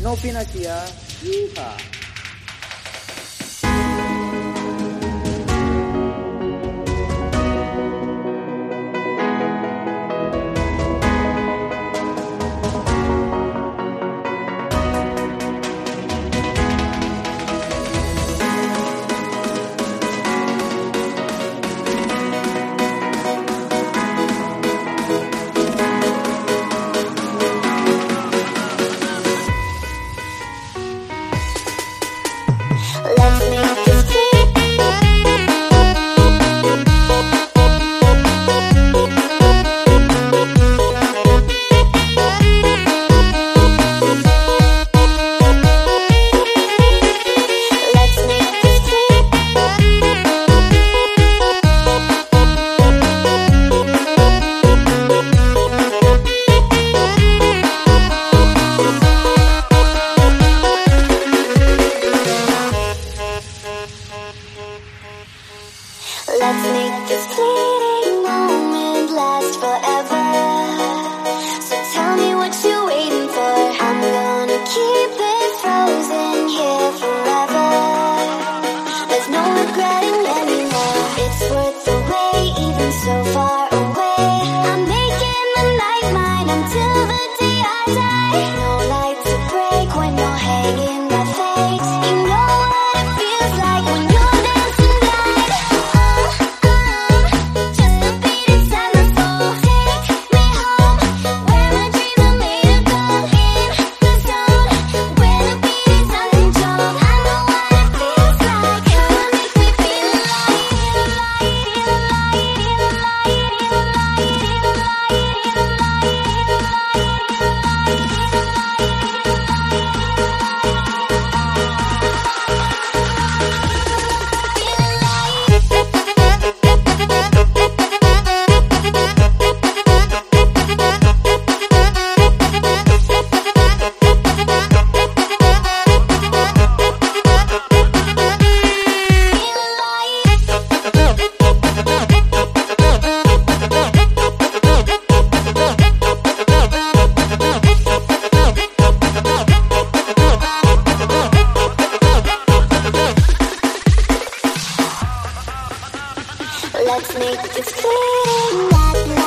Não pina aqui, ah. Iha. Let's make this. Let's make it feel like